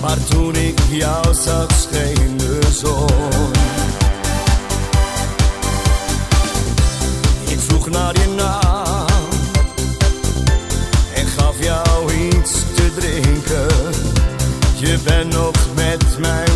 Maar toen ik jou zag scheen de zon. Ik vroeg naar je naam en gaf jou iets te drinken. Je bent nog met mij.